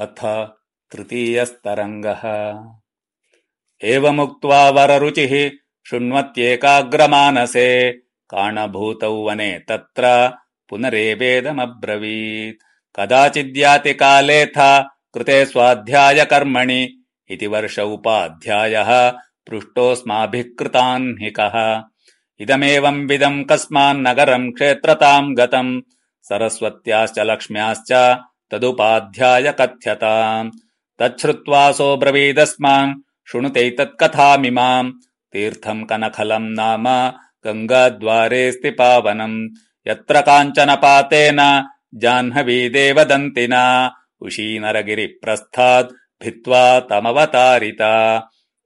अथ तृतीयस्तरङ्गः। एवमुक्त्वा वररुचिः शृण्वत्येकाग्रमानसे काणभूतौ वने तत्र पुनरेवेदमब्रवीत्। कदाचिद्याति कालेऽथ कृते स्वाध्यायकर्मणि इति वर्ष उपाध्यायः पृष्टोऽस्माभिः कृताह्निकः। इदमेवंविदम् कस्मान्नगरम् क्षेत्रताम् गतम् सरस्वत्याश्च लक्ष्म्याश्च तदुपाध्याय कथ्यताम् तच्छ्रुत्वासोऽब्रवीदस्मान् शृणुतैतत्कथामिमाम् तीर्थम् कनखलम् नाम गङ्गाद्वारेऽस्ति पावनम् यत्र काञ्चन पातेन जाह्नवीदेवदन्तिना उशीनरगिरिप्रस्थात् भित्त्वा तमवतारिता।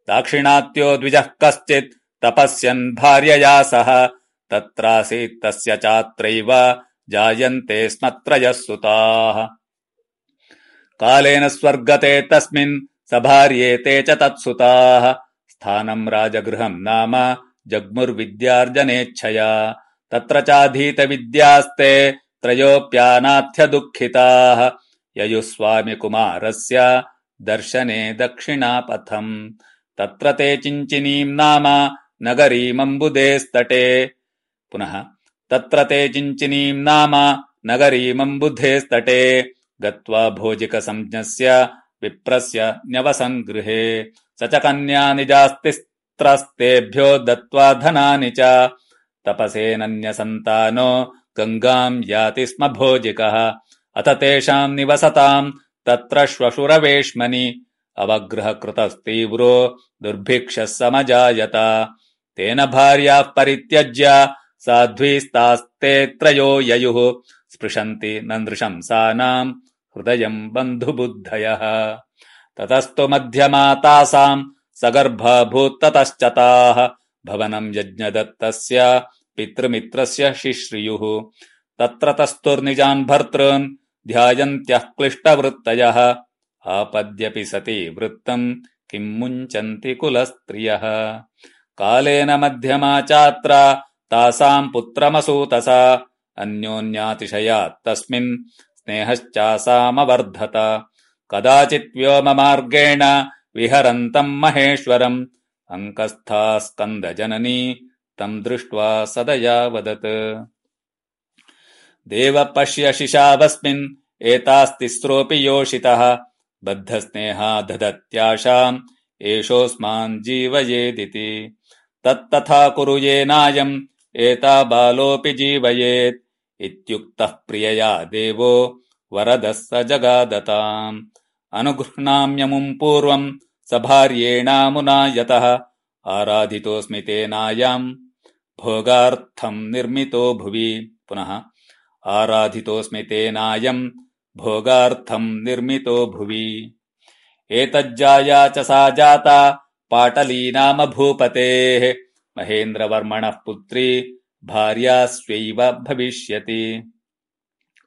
दाक्षिणात्यो द्विजः कश्चित् तपस्यन् भार्यया सह। तत्रासीत्तस्य चात्रैव जायन्ते स्मत्रयः सुताः कालेन स्वर्गते तस्मिन् सभार्येते च तत्सुताः। स्थानम् राजगृहम् नाम जग्मुर्विद्यार्जनेच्छया। तत्र चाधीतविद्यास्ते त्रयोऽप्यानाथ्यदुःखिताः ययुस्वामिकुमारस्य दर्शने दक्षिणापथम्। तत्र ते चिञ्चिनीम् नाम नगरीमम्बुधेस्तटे। पुनः तत्र ते चिञ्चिनीम् नाम नगरीमम्बुधेस्तटे गत्वा भोजिकसंज्ञस्य विप्रस्य न्यवसन् गृहे। स च कन्या निजास्तिस्त्रस्तेभ्यो दत्त्वा धनानि च। तपसेनन्यसन्तानो गङ्गाम् याति स्म भोजिकः। अथ तेषाम् निवसताम् तत्र श्वशुरवेश्मनि। अवग्रहकृतस्तीव्रो दुर्भिक्षः समजायत। तेन भार्याः परित्यज्य साध्वीस्तास्ते त्रयो ययुः। स्पृशन्ति न नृशंसानाम् हृदयम् बन्धुबुद्धयः। ततस्तु मध्यमा तासाम् सगर्भाभूत्ततश्च ताः भवनम् यज्ञदत्तस्य पितृमित्रस्य शिश्रियुः। तत्र तस्तुर्निजान् भर्तॄन् ध्यायन्त्यः क्लिष्टवृत्तयः। आपद्यपि सति वृत्तम् किम् मुञ्चन्ति कुलस्त्रियः। कालेन मध्यमा चात्र तासाम् पुत्रमसूतसा। अन्योन्यातिशयात् तस्मिन् स्नेहश्चासामवर्धत। कदाचित् व्योममार्गेण विहरन्तम् महेश्वरम्। अङ्कस्था स्कन्दजननी तम् दृष्ट्वा सदया वदत्। देव पश्य शिशावस्मिन् एतास्तिस्रोऽपि योषितः। बद्धस्नेहा दधत्याशाम् एषोऽस्मान् जीवयेदिति। तत्तथा कुरु येनायम्। एता बालोऽपि जीवयेत् इत्युक्तः प्रियया देवो वरदः स जगादताम्। अनुगृह्णाम्यमुम् पूर्वम् स भार्येणामुना यतः आराधितोऽस्मि तेनायाम्। भोगार्थम् निर्मितो भुवि। पुनः आराधितोऽस्मि तेनायम् भोगार्थम् निर्मितो भुवि। एतज्जाया च सा जाता पाटली नाम भूपतेः महेन्द्रवर्मणः पुत्री भार्यास्वैव भविष्यति।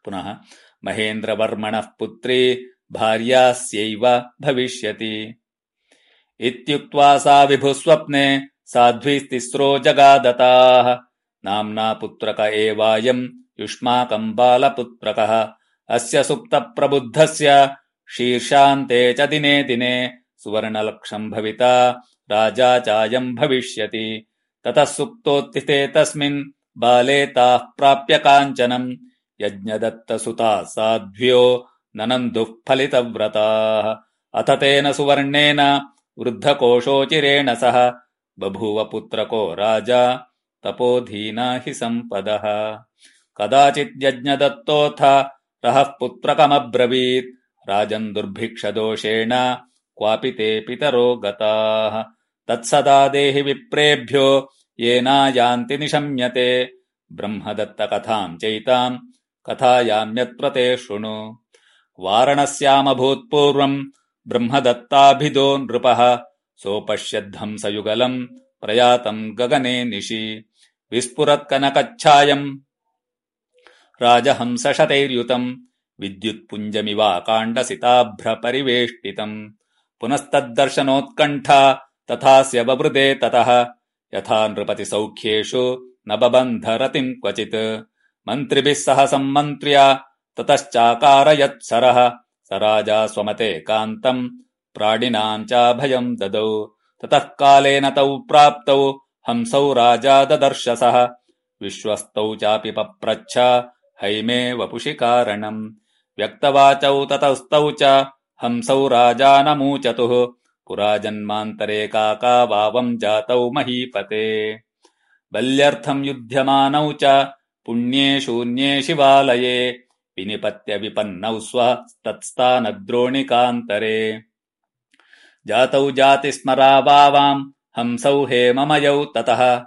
पुनः महेन्द्रवर्मणः पुत्री भार्यास्यैव भविष्यति। इत्युक्त्वा सा विभुस्वप्ने साध्वीस्तिस्रो जगादताः। नाम्ना पुत्रक एवायम् युष्माकम् बालपुत्रकः। अस्य सुप्तप्रबुद्धस्य शीर्षान्ते च दिने दिने सुवर्णलक्षम् भविता राजा चायम् भविष्यति ततः सुप्तोत्थिते तस्मिन् बाले ताः प्राप्य काञ्चनम्। यज्ञदत्तसुताः साध्व्यो ननन्दुः फलितव्रताः। अथ तेन सुवर्णेन वृद्धकोशोचिरेण सह बभूव पुत्रको राजा तपोधीना हि सम्पदः। कदाचिद्यज्ञदत्तोऽथ रहः पुत्रकमब्रवीत्। राजन् दुर्भिक्षदोषेण क्वापि ते पितरो गताः तत्सदा देहि विप्रेभ्यो येनायान्ति निशम्यते। ब्रह्मदत्तकथाम् चैताम् कथायाम्यत्र ते शृणु। वारणस्यामभूत्पूर्वम् ब्रह्मदत्ताभिदो नृपः सोपश्यद्धंसयुगलम् प्रयातम् गगने निशि। विस्फुरत्कनकच्छायम् राजहंसशतैर्युतम् विद्युत्पुञ्जमिवाकाण्डसिताभ्रपरिवेष्टितम् पुनस्तद्दर्शनोत्कण्ठा तथास्य बवृदे ततः। यथा नृपतिसौख्येषु न बबन्धरतिम् क्वचित्। मन्त्रिभिः सह सम्मन्त्र्य ततश्चाकारयत्सरः स राजा स्वमते कान्तम् प्राणिनाम् चाभयम् ददौ। ततः कालेन तौ प्राप्तौ हंसौ राजा ददर्शसः। विश्वस्तौ चापि पप्रच्छ हैमे वपुषि कारणम्। व्यक्तवाचौ ततस्तौ च हंसौ राजानमूचतुः पुरा जन्मान्तरे काका वावम् जातौ महीपते। बल्यर्थम् युध्यमानौ च पुण्ये शून्ये शिवालये विनिपत्य विपन्नौ तत्स्थानद्रोणिकान्तरे। जातौ जातिस्मरावाम् हंसौ हेममयौ ततः।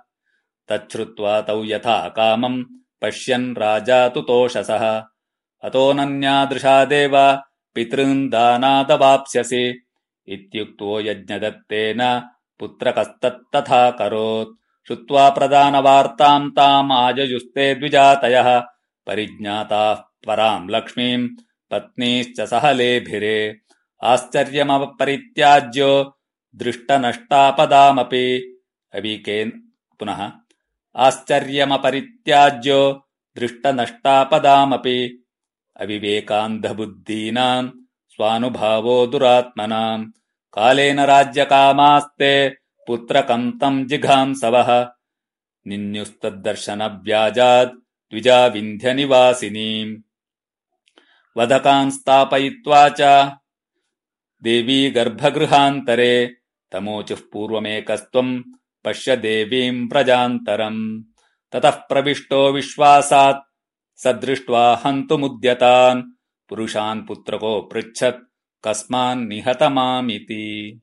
तच्छ्रुत्वा तौ यथा कामम् पश्यन् राजा तु तोषसः। अतोऽनन्यादृशादेव पितॄन् दानादवाप्स्यसि इत्युक्तो यज्ञदत्तेन पुत्रकस्तत्तथा करोत्। श्रुत्वा प्रदानवार्ताम् ताम् आजयुस्ते द्विजातयः। परिज्ञाताः पराम् लक्ष्मीम् पत्नीश्च सहलेभिरे आश्चर्यमपरित्याज्यो दृष्टनष्टापदामपि। अविकेन् पुनः आश्चर्यमपरित्याज्यो दृष्टनष्टापदामपि। अविवेकान्धबुद्धीनाम् स्वानुभावो दुरात्मनाम्। कालेन राज्यकामास्ते पुत्रकम् तम् जिघांसवः। निन्युस्तद्दर्शनव्याजाद् द्विजाविन्ध्यनिवासिनीम्। वधकान् स्थापयित्वा च देवी गर्भगृहान्तरे तमोचुः पूर्वमेकस्त्वम् पश्य देवीम् प्रजान्तरम्। ततः प्रविष्टो विश्वासात् स दृष्ट्वा हन्तुमुद्यतान् पुरुषान् पुत्रको पृच्छत् कस्मान्निहत मामिति